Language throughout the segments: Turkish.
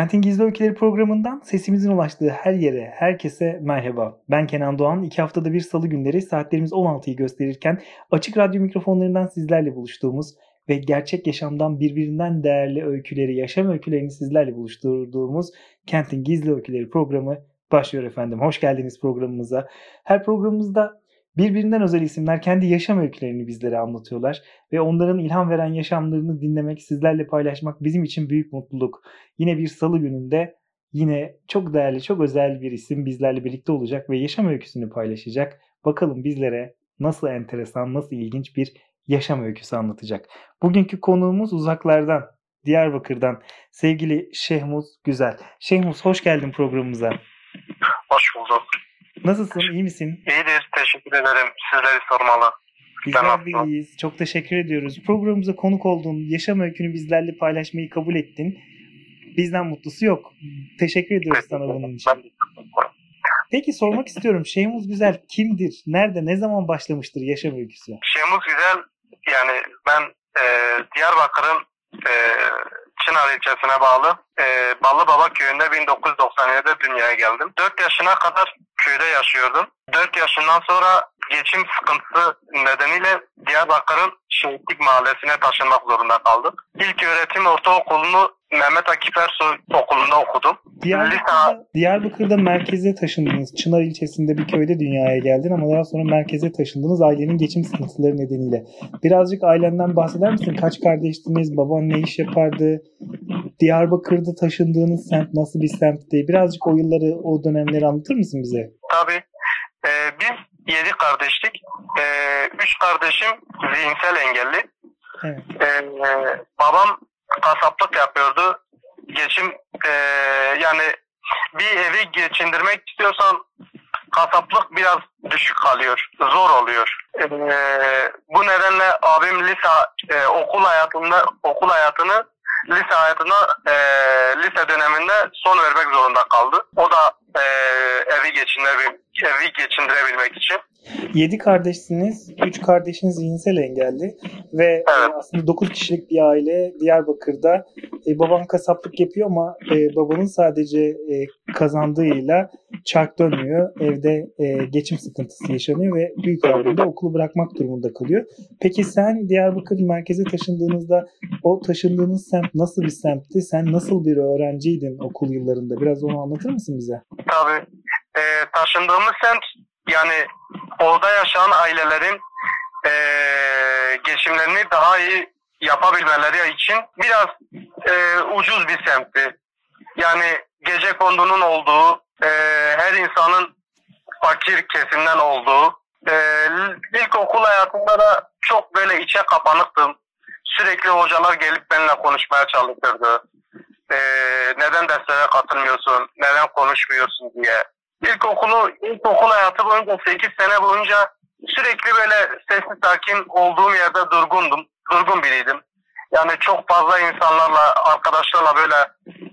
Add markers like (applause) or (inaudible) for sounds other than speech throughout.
Kentin Gizli Öyküleri programından sesimizin ulaştığı her yere, herkese merhaba. Ben Kenan Doğan. İki haftada bir salı günleri saatlerimiz 16'yı gösterirken açık radyo mikrofonlarından sizlerle buluştuğumuz ve gerçek yaşamdan birbirinden değerli öyküleri, yaşam öykülerini sizlerle buluşturduğumuz Kentin Gizli Öyküleri programı başlıyor efendim. Hoş geldiniz programımıza. Her programımızda Birbirinden özel isimler kendi yaşam öykülerini bizlere anlatıyorlar ve onların ilham veren yaşamlarını dinlemek, sizlerle paylaşmak bizim için büyük mutluluk. Yine bir salı gününde yine çok değerli, çok özel bir isim bizlerle birlikte olacak ve yaşam öyküsünü paylaşacak. Bakalım bizlere nasıl enteresan, nasıl ilginç bir yaşam öyküsü anlatacak. Bugünkü konuğumuz uzaklardan, Diyarbakır'dan sevgili Şehmuz Güzel. Şehmuz hoş geldin programımıza. Hoş bulduk. Nasılsın? İyi misin? İyidir. Teşekkür ederim. Sizleri sormalı. Bizler de iyiyiz. Çok teşekkür ediyoruz. Programımıza konuk olduğun, yaşam öykünü bizlerle paylaşmayı kabul ettin. Bizden mutlusu yok. Teşekkür ediyoruz sana bunun için. Peki sormak istiyorum. Şeyhmuz Güzel kimdir? Nerede, ne zaman başlamıştır yaşam öyküsü? Şeyhmuz Güzel yani ben e, Diyarbakır'ın e, Çınar ilçesine bağlı e, Ballıbaba köyünde 1997'de dünyaya geldim. 4 yaşına kadar köyde yaşıyordum. 4 yaşından sonra geçim sıkıntısı nedeniyle Diyarbakır'ın Şehitlik Mahallesi'ne taşınmak zorunda kaldık. İlk öğretim ortaokulunu Mehmet Akif Ersoy okulunda okudum. Diyarbakır'da, Diyarbakır'da merkeze taşındınız. Çınar ilçesinde bir köyde dünyaya geldin ama daha sonra merkeze taşındınız ailenin geçim sıkıntıları nedeniyle. Birazcık ailenden bahseder misin? Kaç kardeştiniz? Baban ne iş yapardı? Diyarbakır'da taşındığınız semt nasıl bir semtti? Birazcık o yılları, o dönemleri anlatır mısın bize? Tabii. Ee, biz yedi kardeşlik. Ee, üç kardeşim zihinsel engelli. Evet. Ee, babam kasaplık yapıyordu. Geçim e, yani bir evi geçindirmek istiyorsan kasaplık biraz düşük kalıyor. Zor oluyor. E, bu nedenle abim lise e, okul hayatında okul hayatını lise hayatına e, lise döneminde son vermek zorunda kaldı. O da e, evi geçindirebilmek, evi geçindirebilmek için. Yedi kardeşsiniz. Üç kardeşiniz zihinsel engelli. Ve evet. aslında dokuz kişilik bir aile Diyarbakır'da. E, baban kasaplık yapıyor ama e, babanın sadece e, kazandığıyla çark dönmüyor. Evde e, geçim sıkıntısı yaşanıyor ve büyük abim de okulu bırakmak durumunda kalıyor. Peki sen Diyarbakır merkeze taşındığınızda o taşındığınız semt nasıl bir semtti? Sen nasıl bir öğrenciydin okul yıllarında? Biraz onu anlatır mısın bize? Tabii. E, taşındığımız semt yani orada yaşayan ailelerin e, geçimlerini daha iyi yapabilmeleri için biraz e, ucuz bir semtti. Yani gece kondunun olduğu, e, her insanın fakir kesimden olduğu, e, ilkokul hayatında da çok böyle içe kapanıktım. Sürekli hocalar gelip benimle konuşmaya çalışırdı. E, neden derslere katılmıyorsun, neden konuşmuyorsun diye. İlkokulu, ilkokul hayatı boyunca 8 sene boyunca sürekli böyle sessiz sakin olduğum yerde durgundum. Durgun biriydim. Yani çok fazla insanlarla, arkadaşlarla böyle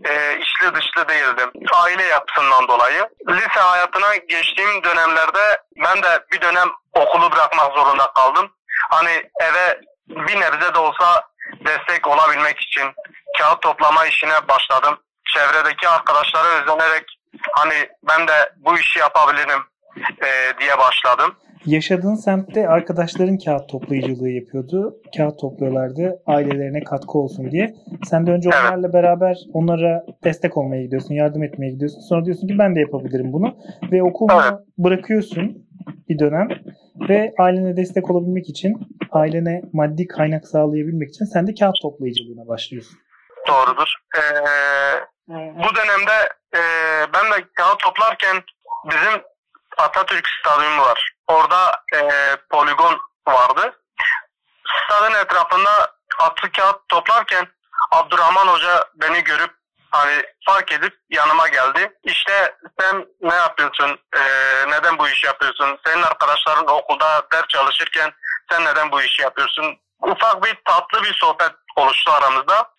e, içli dışlı değildim. Aile yapısından dolayı. Lise hayatına geçtiğim dönemlerde ben de bir dönem okulu bırakmak zorunda kaldım. Hani eve bir nebze de olsa destek olabilmek için kağıt toplama işine başladım. Çevredeki arkadaşlara özenerek hani ben de bu işi yapabilirim e, diye başladım. Yaşadığın semtte arkadaşların kağıt toplayıcılığı yapıyordu. Kağıt topluyorlardı ailelerine katkı olsun diye. Sen de önce evet. onlarla beraber onlara destek olmaya gidiyorsun, yardım etmeye gidiyorsun. Sonra diyorsun ki ben de yapabilirim bunu. Ve okulu evet. bırakıyorsun bir dönem. Ve ailene destek olabilmek için, ailene maddi kaynak sağlayabilmek için sen de kağıt toplayıcılığına başlıyorsun. Doğrudur. Ee, bu dönemde e, ben de kağıt toplarken bizim Atatürk Stadyumu var. Orada e, poligon vardı. Stadın etrafında atlı kağıt toplarken Abdurrahman Hoca beni görüp hani fark edip yanıma geldi. İşte sen ne yapıyorsun? Ee, neden bu işi yapıyorsun? Senin arkadaşların okulda ders çalışırken sen neden bu işi yapıyorsun? Ufak bir tatlı bir sohbet oluştu aramızda.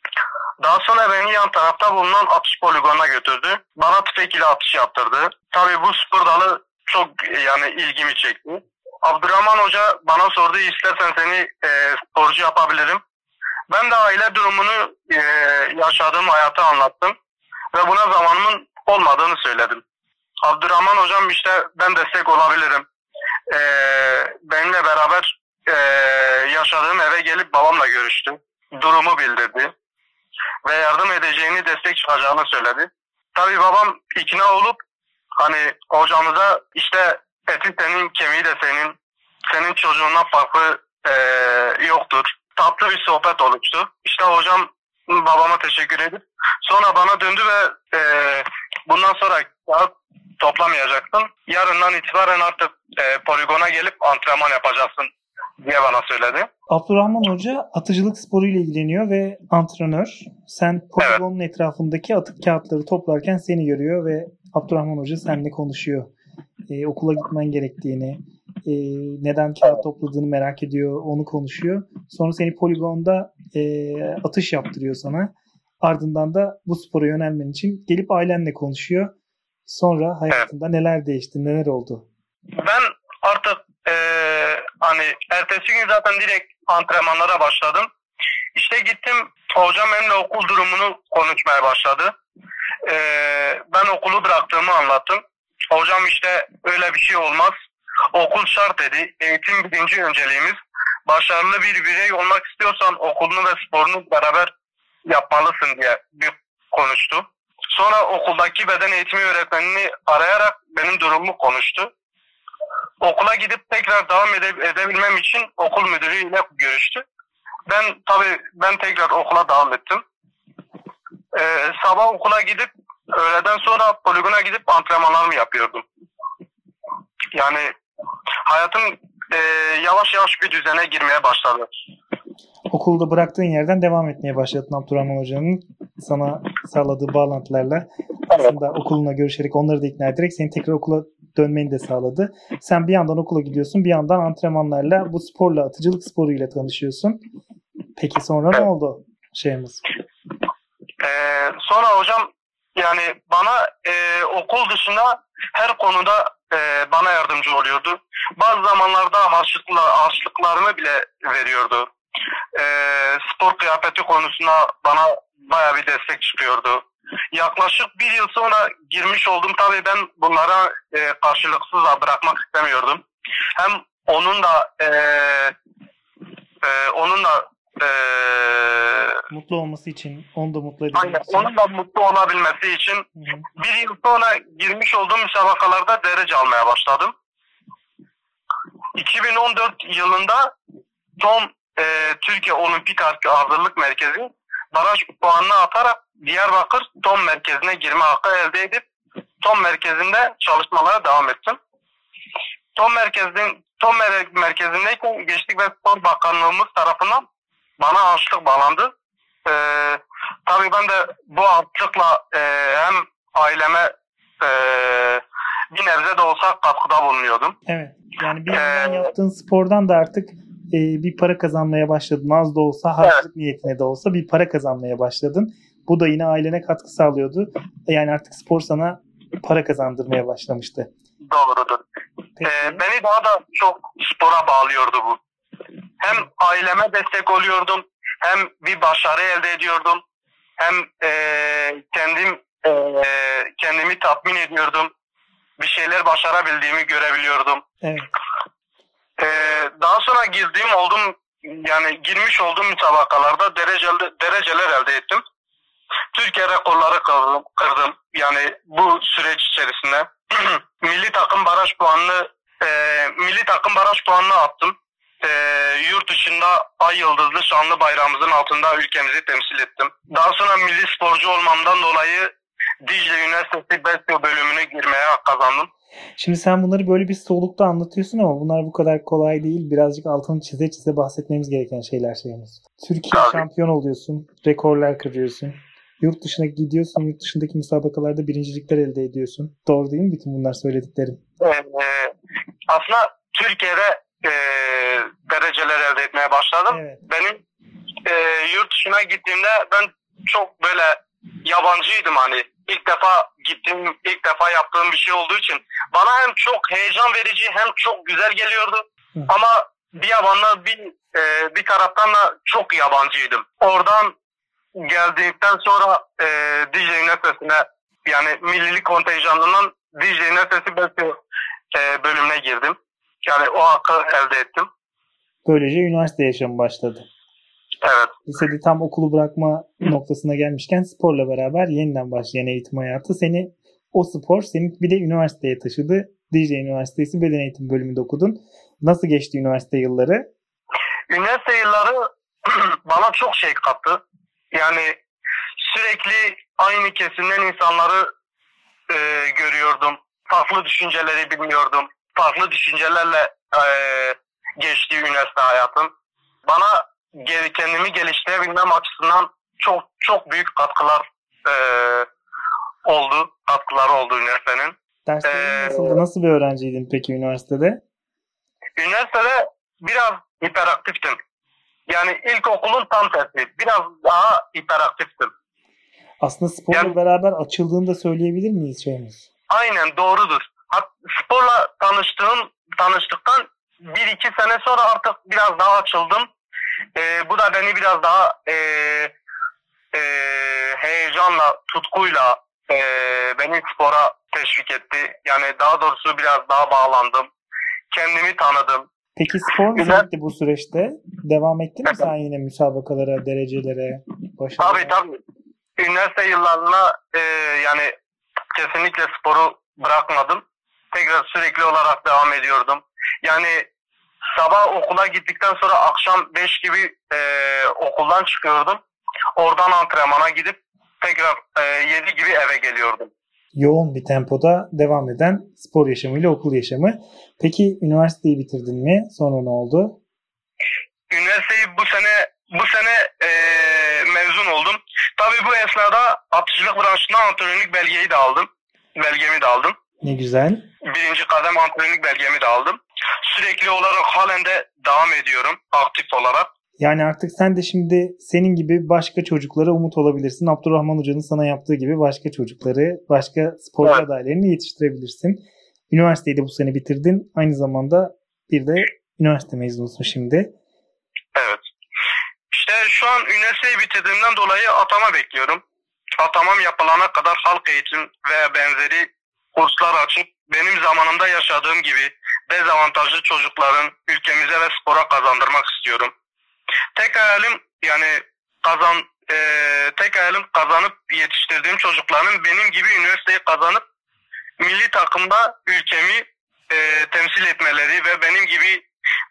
Daha sonra beni yan tarafta bulunan atış poligonuna götürdü. Bana tüfek ile atış yaptırdı. Tabii bu spor dalı çok yani ilgimi çekti. Abdurrahman Hoca bana sordu istersen seni e, sporcu yapabilirim. Ben de aile durumunu e, yaşadığım hayatı anlattım. Ve buna zamanımın olmadığını söyledim. Abdurrahman Hocam işte ben destek olabilirim. E, benimle beraber e, yaşadığım eve gelip babamla görüştü. Durumu bildirdi. Ve yardım edeceğini, destek çıkacağını söyledi. Tabii babam ikna olup hani hocamıza işte eti senin, kemiği de senin, senin çocuğundan farklı e, yoktur. Tatlı bir sohbet oluştu. İşte hocam babama teşekkür edip sonra bana döndü ve e, bundan sonra kağıt toplamayacaksın. Yarından itibaren artık e, poligona gelip antrenman yapacaksın diye bana söyledi. Abdurrahman Hoca atıcılık sporuyla ilgileniyor ve antrenör. Sen poligonun evet. etrafındaki atık kağıtları toplarken seni görüyor ve Abdurrahman Hoca seninle konuşuyor. Ee, okula gitmen gerektiğini, e, neden kağıt topladığını merak ediyor, onu konuşuyor. Sonra seni poligonda e, atış yaptırıyor sana. Ardından da bu spora yönelmen için gelip ailenle konuşuyor. Sonra hayatında evet. neler değişti, neler oldu? Ben artık hani ertesi gün zaten direkt antrenmanlara başladım. İşte gittim hocam benimle okul durumunu konuşmaya başladı. E, ben okulu bıraktığımı anlattım. Hocam işte öyle bir şey olmaz. Okul şart dedi. Eğitim birinci önceliğimiz. Başarılı bir birey olmak istiyorsan okulunu ve sporunu beraber yapmalısın diye bir konuştu. Sonra okuldaki beden eğitimi öğretmenini arayarak benim durumumu konuştu. Okula gidip tekrar devam ede- edebilmem için okul müdürüyle görüştü. Ben tabii ben tekrar okula devam ettim. Ee, sabah okula gidip öğleden sonra poligona gidip antrenmanlarımı yapıyordum. Yani hayatım e, yavaş yavaş bir düzene girmeye başladı. Okulda bıraktığın yerden devam etmeye başladın Abdurrahman Hoca'nın sana sağladığı bağlantılarla aslında okuluna görüşerek onları da ikna ederek seni tekrar okula dönmeni de sağladı. Sen bir yandan okula gidiyorsun bir yandan antrenmanlarla bu sporla atıcılık sporuyla tanışıyorsun. Peki sonra ne oldu şeyimiz? Ee, sonra hocam yani bana e, okul dışında her konuda e, bana yardımcı oluyordu. Bazı zamanlarda harçlıkla, harçlıklarını bile veriyordu. E, spor kıyafeti konusunda bana baya bir destek çıkıyordu. Yaklaşık bir yıl sonra girmiş oldum. Tabii ben bunlara e, karşılıksız bırakmak istemiyordum. Hem onun da e, e, onun da e, mutlu olması için, onu da mutlu edebilmesi Aynen, için. onun da mutlu olabilmesi için Hı-hı. bir yıl sonra girmiş olduğum müsabakalarda derece almaya başladım. 2014 yılında Tom e, Türkiye Olimpik Hazırlık Merkezi baraj puanını atarak Diyarbakır Tom merkezine girme hakkı elde edip Tom merkezinde çalışmalara devam ettim. Tom merkezin Tom merkezindeyken Gençlik ve Spor Bakanlığımız tarafından bana harçlık bağlandı. Ee, tabii ben de bu harçlıkla e, hem aileme e, bir nebze de olsa katkıda bulunuyordum. Evet. Yani bir yandan ee, yaptığın spordan da artık e, bir para kazanmaya başladın. Az da olsa harçlık evet. niyetine de olsa bir para kazanmaya başladın. Bu da yine ailene katkı sağlıyordu. Yani artık spor sana para kazandırmaya başlamıştı. Doğrudur. Ee, beni daha da çok spora bağlıyordu bu. Hem aileme destek oluyordum, hem bir başarı elde ediyordum, hem e, kendim e, kendimi tatmin ediyordum. Bir şeyler başarabildiğimi görebiliyordum. Evet. Ee, daha sonra girdiğim oldum yani girmiş olduğum müsabakalarda dereceler, dereceler elde ettim. Türkiye rekorları kırdım, kırdım. Yani bu süreç içerisinde (clears throat) milli takım baraj puanını e, milli takım baraj puanını attım. E, yurt dışında ay yıldızlı şanlı bayrağımızın altında ülkemizi temsil ettim. Daha sonra milli sporcu olmamdan dolayı Dicle Üniversitesi Besyo bölümüne girmeye hak kazandım. Şimdi sen bunları böyle bir solukta anlatıyorsun ama bunlar bu kadar kolay değil. Birazcık altını çize çize bahsetmemiz gereken şeyler şeyimiz. Türkiye Tabii. şampiyon oluyorsun. Rekorlar kırıyorsun. Yurt dışına gidiyorsun. Yurt dışındaki müsabakalarda birincilikler elde ediyorsun. Doğru değil mi bütün bunlar söylediklerim? Aslında Türkiye'de e, dereceler elde etmeye başladım. Evet. Benim e, yurt dışına gittiğimde ben çok böyle yabancıydım hani. İlk defa gittiğim, ilk defa yaptığım bir şey olduğu için bana hem çok heyecan verici hem çok güzel geliyordu. Hı. Ama bir yandan bir e, bir taraftan da çok yabancıydım. Oradan geldikten sonra e, DJ Nefes'ine yani millilik kontenjanından DJ Nefes'i belki e, bölümüne girdim. Yani o hakkı elde ettim. Böylece üniversite yaşamı başladı. Evet. Lisede tam okulu bırakma noktasına gelmişken sporla beraber yeniden başlayan eğitim hayatı seni o spor seni bir de üniversiteye taşıdı. DJ Üniversitesi Beden Eğitimi bölümünde okudun. Nasıl geçti üniversite yılları? Üniversite yılları (clears throat) bana çok şey kattı. Yani sürekli aynı kesimden insanları e, görüyordum. Farklı düşünceleri bilmiyordum. Farklı düşüncelerle e, geçti üniversite hayatım. Bana geri kendimi geliştirebilmem açısından çok çok büyük katkılar e, oldu. Katkıları oldu üniversitenin. Derslerin Ee, nasıldı? Nasıl bir öğrenciydin peki üniversitede? Üniversitede biraz hiperaktiftim. Yani ilkokulun tam tersi. Biraz daha hiperaktiftim. Aslında sporla Yani- beraber açıldığını da söyleyebilir miyiz şeyimiz? Aynen doğrudur. Hat- Sporla tanıştığım tanıştıktan bir iki sene sonra artık biraz daha açıldım. Ee, bu da beni biraz daha e, e, heyecanla, tutkuyla e, beni spora teşvik etti. Yani daha doğrusu biraz daha bağlandım. Kendimi tanıdım. Peki spor nasıl Güzel. gitti bu süreçte? Devam ettin mi sen yine müsabakalara, derecelere, başarılara? Tabii tabii. Üniversite yıllarına e, yani kesinlikle sporu bırakmadım. Tekrar sürekli olarak devam ediyordum. Yani sabah okula gittikten sonra akşam 5 gibi e, okuldan çıkıyordum. Oradan antrenmana gidip tekrar e, 7 gibi eve geliyordum. Yoğun bir tempoda devam eden spor yaşamıyla okul yaşamı. Peki üniversiteyi bitirdin mi? Sonra ne oldu? Üniversiteyi bu sene bu sene e, mezun oldum. Tabii bu esnada atışçılık branşından antrenörlük belgeyi de aldım. Belgemi de aldım. Ne güzel. birinci kadem antrenörlük belgemi de aldım. Sürekli olarak halen de devam ediyorum aktif olarak. Yani artık sen de şimdi senin gibi başka çocuklara umut olabilirsin. Abdurrahman Hoca'nın sana yaptığı gibi başka çocukları, başka sporcu Evet. adaylarını yetiştirebilirsin. Üniversiteyi de bu sene bitirdin. Aynı zamanda bir de üniversite mezunusun şimdi. Evet. İşte şu an üniversiteyi bitirdiğimden dolayı atama bekliyorum. Atamam yapılana kadar halk eğitim ve benzeri kurslar açıp benim zamanımda yaşadığım gibi dezavantajlı çocukların ülkemize ve spora kazandırmak istiyorum. Tek hayalim yani kazan eee, tek hayalim kazanıp yetiştirdiğim çocukların benim gibi üniversiteyi kazanıp milli takımda ülkemi eee, temsil etmeleri ve benim gibi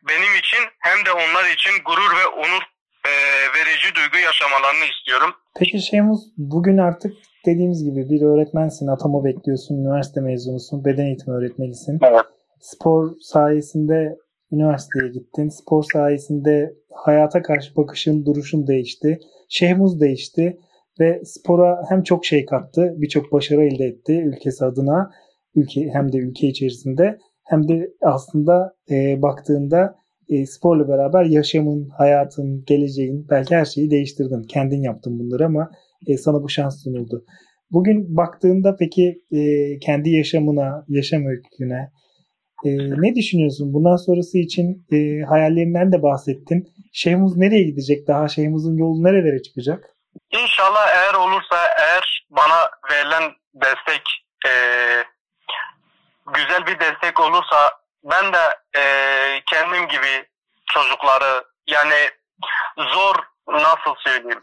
benim için hem de onlar için gurur ve onur eee, verici duygu yaşamalarını istiyorum. Peki Şeymuz bugün artık dediğimiz gibi bir öğretmensin, atama bekliyorsun, üniversite mezunusun, beden eğitimi öğretmenisin. Evet. Spor sayesinde üniversiteye gittin. Spor sayesinde hayata karşı bakışın, duruşun değişti. Şehmuz değişti ve spora hem çok şey kattı, birçok başarı elde etti ülkesi adına, ülke hem de ülke içerisinde hem de aslında e, baktığında e, sporla beraber yaşamın, hayatın, geleceğin belki her şeyi değiştirdin. Kendin yaptın bunları ama e, sana bu şans sunuldu. Bugün baktığında peki e, kendi yaşamına, yaşam öyküne e, ne düşünüyorsun? Bundan sonrası için e, hayallerinden de bahsettin. Şeyhimiz nereye gidecek daha? Şeyhimizin yolu nerelere çıkacak? İnşallah eğer olursa eğer bana verilen destek eee, güzel bir destek olursa ben de eee, kendim gibi çocukları yani zor nasıl söyleyeyim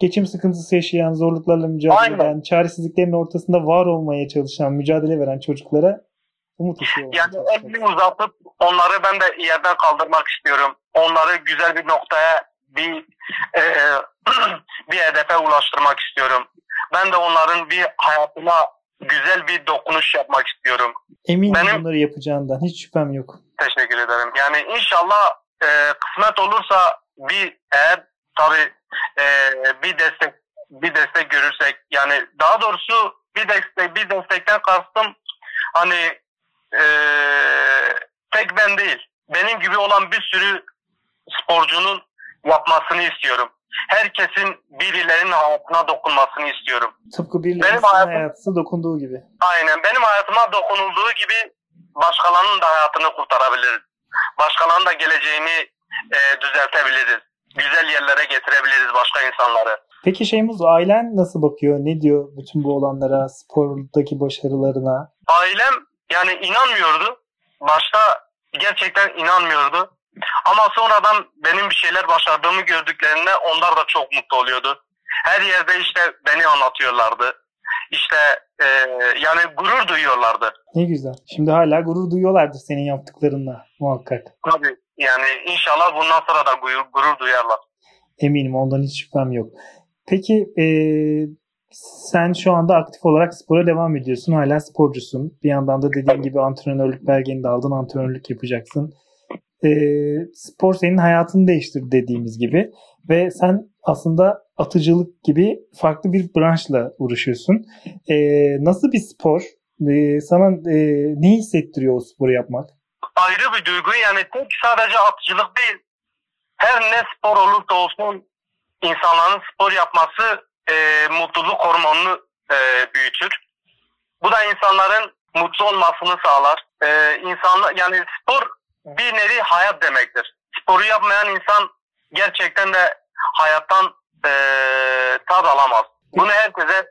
Geçim sıkıntısı yaşayan, zorluklarla mücadele Aynen. eden, çaresizliklerin ortasında var olmaya çalışan, mücadele veren çocuklara umut ışığı Yani elini uzatıp onları ben de yerden kaldırmak istiyorum. Onları güzel bir noktaya bir eee, (clears throat) bir hedefe ulaştırmak istiyorum. Ben de onların bir hayatına güzel bir dokunuş yapmak istiyorum. Eminim Benim, bunları yapacağından hiç şüphem yok. Teşekkür ederim. Yani inşallah e, kısmet olursa bir eğer tabi e, bir destek bir destek görürsek yani daha doğrusu bir destek bir destekten kastım hani e, tek ben değil benim gibi olan bir sürü sporcunun yapmasını istiyorum. Herkesin birilerinin hayatına dokunmasını istiyorum. Tıpkı birilerinin hayatım, hayatına dokunduğu gibi. Aynen. Benim hayatıma dokunulduğu gibi başkalarının da hayatını kurtarabiliriz. Başkalarının da geleceğini e, düzeltebiliriz. Güzel yerlere getirebiliriz başka insanları. Peki Şeymuz ailen nasıl bakıyor? Ne diyor bütün bu olanlara, spordaki başarılarına? Ailem yani inanmıyordu. Başta gerçekten inanmıyordu. Ama sonradan benim bir şeyler başardığımı gördüklerinde onlar da çok mutlu oluyordu. Her yerde işte beni anlatıyorlardı. İşte e, yani gurur duyuyorlardı. Ne güzel. Şimdi hala gurur duyuyorlardır senin yaptıklarınla muhakkak. Tabii yani inşallah bundan sonra da gurur, gurur duyarlar. Eminim ondan hiç şüphem yok. Peki e, sen şu anda aktif olarak spora devam ediyorsun. Hala sporcusun. Bir yandan da dediğin gibi antrenörlük belgeni de aldın. Antrenörlük yapacaksın. E, spor senin hayatını değiştirdi dediğimiz gibi. Ve sen aslında atıcılık gibi farklı bir branşla uğraşıyorsun. E, nasıl bir spor? E, sana e, ne hissettiriyor o sporu yapmak? Ayrı bir duygu. Yani tek sadece atıcılık değil. Her ne spor olursa olsun insanların spor yapması e, mutluluk hormonunu e, büyütür. Bu da insanların mutlu olmasını sağlar. E, insanlar yani spor bir nevi hayat demektir. Sporu yapmayan insan gerçekten de hayattan e, tad alamaz. Bunu herkese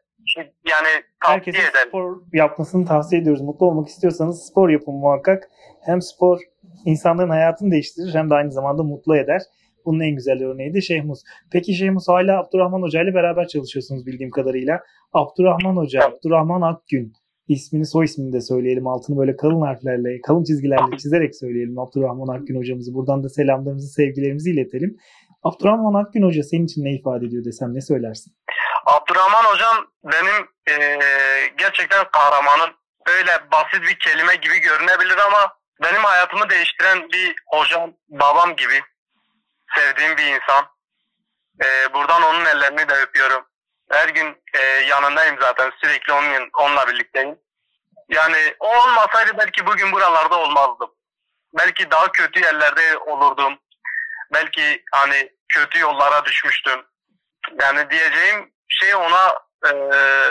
yani tavsiye Herkese ederim. spor yapmasını tavsiye ediyoruz. Mutlu olmak istiyorsanız spor yapın muhakkak. Hem spor insanların hayatını değiştirir hem de aynı zamanda mutlu eder. Bunun en güzel örneği de Şehmus. Peki Şehmus hala Abdurrahman Hoca ile beraber çalışıyorsunuz bildiğim kadarıyla. Abdurrahman Hoca. Abdurrahman Akgün ismini soy ismini de söyleyelim. Altını böyle kalın harflerle, kalın çizgilerle çizerek söyleyelim Abdurrahman Akgün hocamızı. Buradan da selamlarımızı, sevgilerimizi iletelim. Abdurrahman Akgün Hoca senin için ne ifade ediyor desem ne söylersin? Abdurrahman Hocam benim e, gerçekten kahramanım. Öyle basit bir kelime gibi görünebilir ama benim hayatımı değiştiren bir hocam, babam gibi sevdiğim bir insan. E, buradan onun ellerini de öpüyorum. Her gün e, yanındayım zaten. Sürekli onun, onunla birlikteyim. Yani o olmasaydı belki bugün buralarda olmazdım. Belki daha kötü yerlerde olurdum. Belki hani kötü yollara düşmüştüm. Yani diyeceğim şey ona e,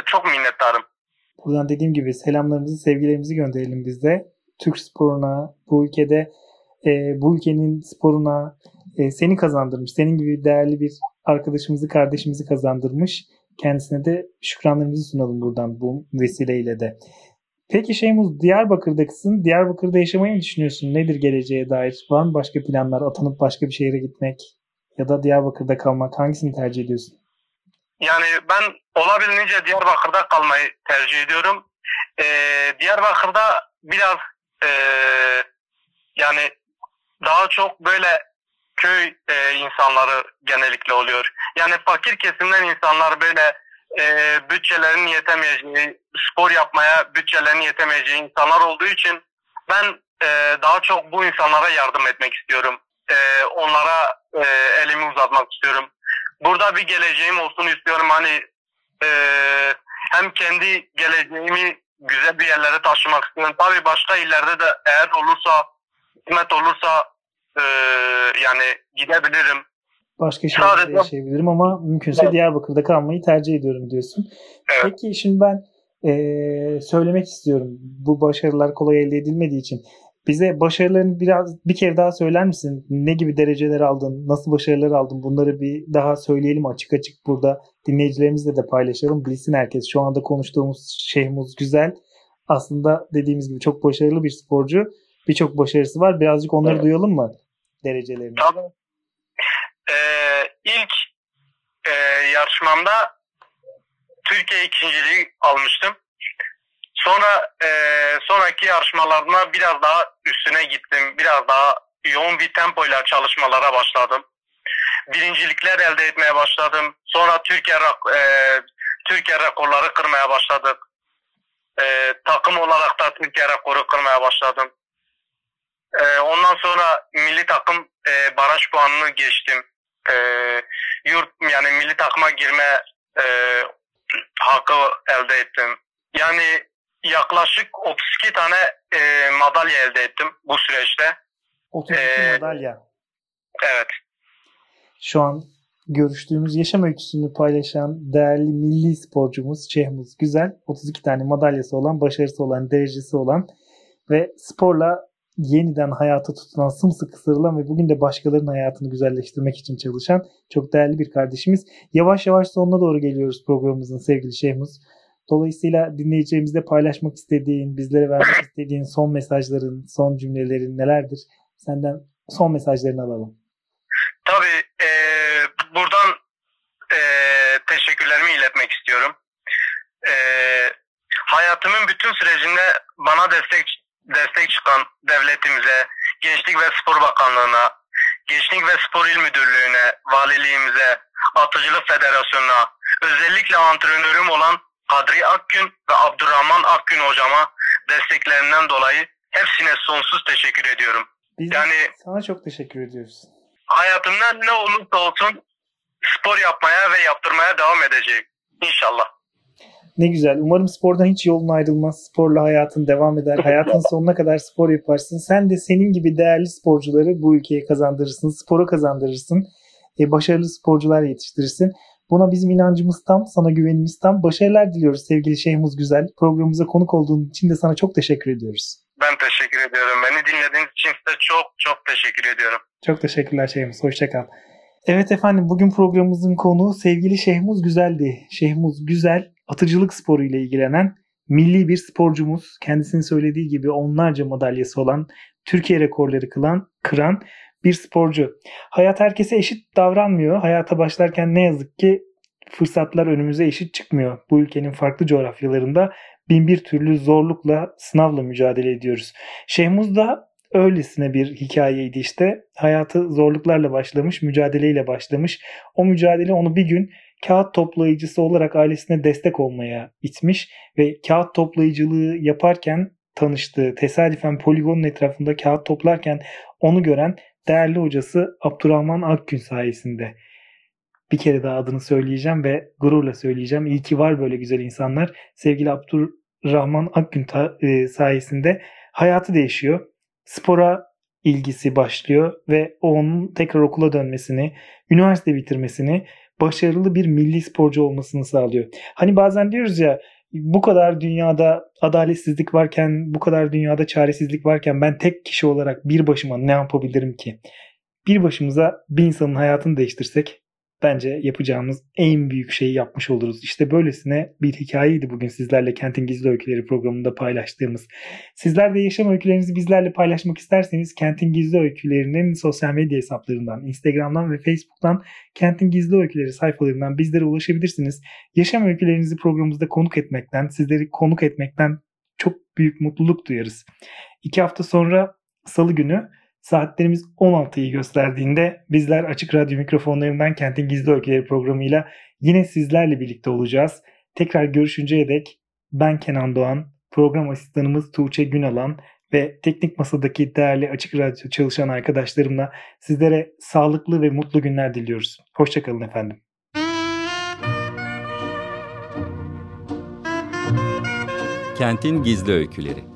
çok minnettarım. Buradan dediğim gibi selamlarımızı, sevgilerimizi gönderelim biz de. Türk sporuna, bu ülkede e, bu ülkenin sporuna e, seni kazandırmış. Senin gibi değerli bir arkadaşımızı, kardeşimizi kazandırmış. Kendisine de şükranlarımızı sunalım buradan bu vesileyle de. Peki Şeymuz Diyarbakır'dasın. Diyarbakır'da yaşamayı mı düşünüyorsun? Nedir geleceğe dair? Var mı başka planlar? Atanıp başka bir şehre gitmek ya da Diyarbakır'da kalmak hangisini tercih ediyorsun? Yani ben olabildiğince Diyarbakır'da kalmayı tercih ediyorum. Ee, Diyarbakır'da biraz e, yani daha çok böyle köy e, insanları genellikle oluyor. Yani fakir kesimden insanlar böyle e, bütçelerin yetemeyeceği, spor yapmaya bütçelerin yetemeyeceği insanlar olduğu için ben e, daha çok bu insanlara yardım etmek istiyorum. E, onlara e, elimi uzatmak istiyorum. Burada bir geleceğim olsun istiyorum. Hani e, hem kendi geleceğimi güzel bir yerlere taşımak istiyorum. Tabii başka illerde de eğer olursa, hizmet olursa e, yani gidebilirim. Başka şehirde yaşayabilirim ama mümkünse evet. Diyarbakır'da kalmayı tercih ediyorum diyorsun. Evet. Peki şimdi ben e, söylemek istiyorum. Bu başarılar kolay elde edilmediği için. Bize başarılarını biraz bir kere daha söyler misin? Ne gibi dereceler aldın? Nasıl başarılar aldın? Bunları bir daha söyleyelim açık açık burada. Dinleyicilerimizle de paylaşalım. Bilsin herkes. Şu anda konuştuğumuz şeyimiz güzel. Aslında dediğimiz gibi çok başarılı bir sporcu. Birçok başarısı var. Birazcık onları evet. duyalım mı? Derecelerini. Tabii. Ee, ilk e, yarışmamda Türkiye ikinciliği almıştım. Sonra e, sonraki yarışmalarına biraz daha üstüne gittim. Biraz daha yoğun bir tempoyla çalışmalara başladım. Birincilikler elde etmeye başladım. Sonra Türkiye e, Türkiye rekorları kırmaya başladık. E, takım olarak da Türkiye rekoru kırmaya başladım. E, ondan sonra milli takım e, baraj puanını geçtim. E, yurt yani milli takıma girme e, hakkı elde ettim. Yani yaklaşık 32 tane e, madalya elde ettim bu süreçte. 32 Ee, madalya. Evet. Şu an görüştüğümüz yaşam öyküsünü paylaşan değerli milli sporcumuz Şehmuz Güzel. 32 tane madalyası olan, başarısı olan, derecesi olan ve sporla yeniden hayata tutunan, sımsıkı sarılan ve bugün de başkalarının hayatını güzelleştirmek için çalışan çok değerli bir kardeşimiz. Yavaş yavaş sonuna doğru geliyoruz programımızın sevgili Şehmuz. Dolayısıyla dinleyicilerimizle paylaşmak istediğin, bizlere vermek istediğin son mesajların, son cümlelerin nelerdir? Senden son mesajlarını alalım. Tabii e, buradan e, teşekkürlerimi iletmek istiyorum. E, hayatımın bütün sürecinde bana destek destek çıkan devletimize, Gençlik ve Spor Bakanlığı'na, Gençlik ve Spor İl Müdürlüğü'ne, valiliğimize, Atıcılık Federasyonu'na, özellikle antrenörüm olan Kadri Akgün ve Abdurrahman Akgün hocama desteklerinden dolayı hepsine sonsuz teşekkür ediyorum. Biz Yani sana çok teşekkür ediyoruz. hayatımda ne olursa olsun spor yapmaya ve yaptırmaya devam edeceğim. İnşallah. Ne güzel. Umarım spordan hiç yolun ayrılmaz. Sporla hayatın devam eder. Hayatın (laughs) sonuna kadar spor yaparsın. Sen de senin gibi değerli sporcuları bu ülkeye kazandırırsın. Spora kazandırırsın. E, başarılı sporcular yetiştirirsin. Buna bizim inancımız tam, sana güvenimiz tam. Başarılar diliyoruz sevgili Şeyhmuz Güzel. Programımıza konuk olduğun için de sana çok teşekkür ediyoruz. Ben teşekkür ediyorum. Beni dinlediğiniz için size çok çok teşekkür ediyorum. Çok teşekkürler Şeyhmuz. Hoşçakal. Evet efendim bugün programımızın konuğu sevgili Şehmuz Güzel'di. Şehmuz Güzel atıcılık sporu ile ilgilenen milli bir sporcumuz. Kendisinin söylediği gibi onlarca madalyası olan, Türkiye rekorları kılan, kıran bir sporcu. Hayat herkese eşit davranmıyor. Hayata başlarken ne yazık ki fırsatlar önümüze eşit çıkmıyor. Bu ülkenin farklı coğrafyalarında bin bir türlü zorlukla, sınavla mücadele ediyoruz. Şehmuz da öylesine bir hikayeydi işte. Hayatı zorluklarla başlamış, mücadeleyle başlamış. O mücadele onu bir gün kağıt toplayıcısı olarak ailesine destek olmaya itmiş ve kağıt toplayıcılığı yaparken tanıştığı, tesadüfen poligonun etrafında kağıt toplarken onu gören değerli hocası Abdurrahman Akgün sayesinde. Bir kere daha adını söyleyeceğim ve gururla söyleyeceğim. İyi ki var böyle güzel insanlar. Sevgili Abdurrahman Akgün ta- e, sayesinde hayatı değişiyor. Spora ilgisi başlıyor ve onun tekrar okula dönmesini, üniversite bitirmesini, başarılı bir milli sporcu olmasını sağlıyor. Hani bazen diyoruz ya bu kadar dünyada adaletsizlik varken, bu kadar dünyada çaresizlik varken ben tek kişi olarak bir başıma ne yapabilirim ki? Bir başımıza bir insanın hayatını değiştirsek bence yapacağımız en büyük şeyi yapmış oluruz. İşte böylesine bir hikayeydi bugün sizlerle Kentin Gizli Öyküleri programında paylaştığımız. Sizler de yaşam öykülerinizi bizlerle paylaşmak isterseniz Kentin Gizli Öykülerinin sosyal medya hesaplarından, Instagram'dan ve Facebook'tan Kentin Gizli Öyküleri sayfalarından bizlere ulaşabilirsiniz. Yaşam öykülerinizi programımızda konuk etmekten, sizleri konuk etmekten çok büyük mutluluk duyarız. İki hafta sonra Salı günü saatlerimiz 16'yı gösterdiğinde bizler Açık Radyo mikrofonlarından Kentin Gizli Öyküleri programıyla yine sizlerle birlikte olacağız. Tekrar görüşünceye dek ben Kenan Doğan, program asistanımız Tuğçe Günalan ve teknik masadaki değerli Açık Radyo çalışan arkadaşlarımla sizlere sağlıklı ve mutlu günler diliyoruz. Hoşçakalın efendim. Kentin Gizli Öyküleri